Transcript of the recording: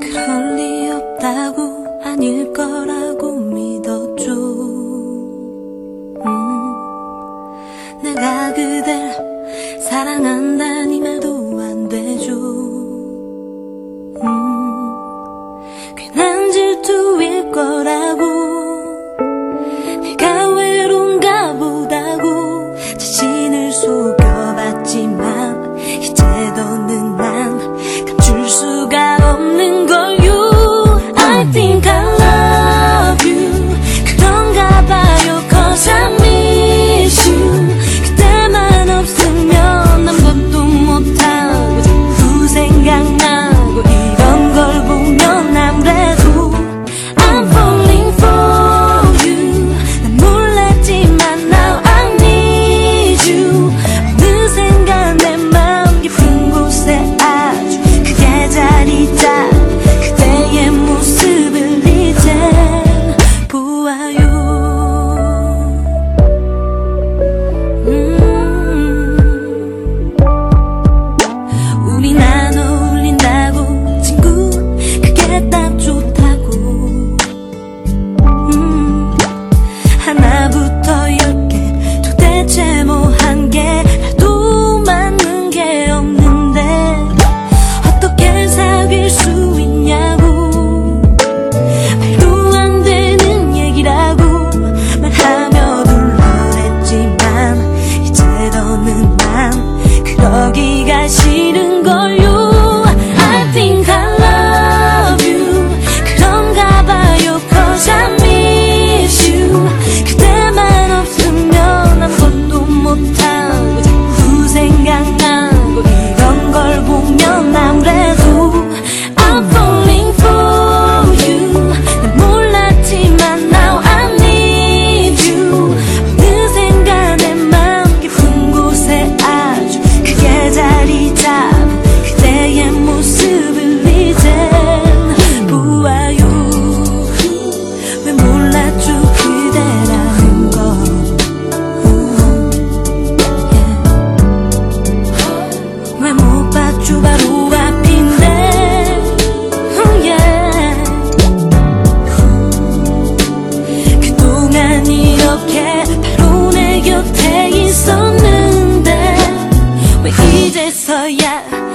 그럴 리 없다고 아닐 거라고 믿었죠. 음, 내가 그댈 사랑한다 该习。so yeah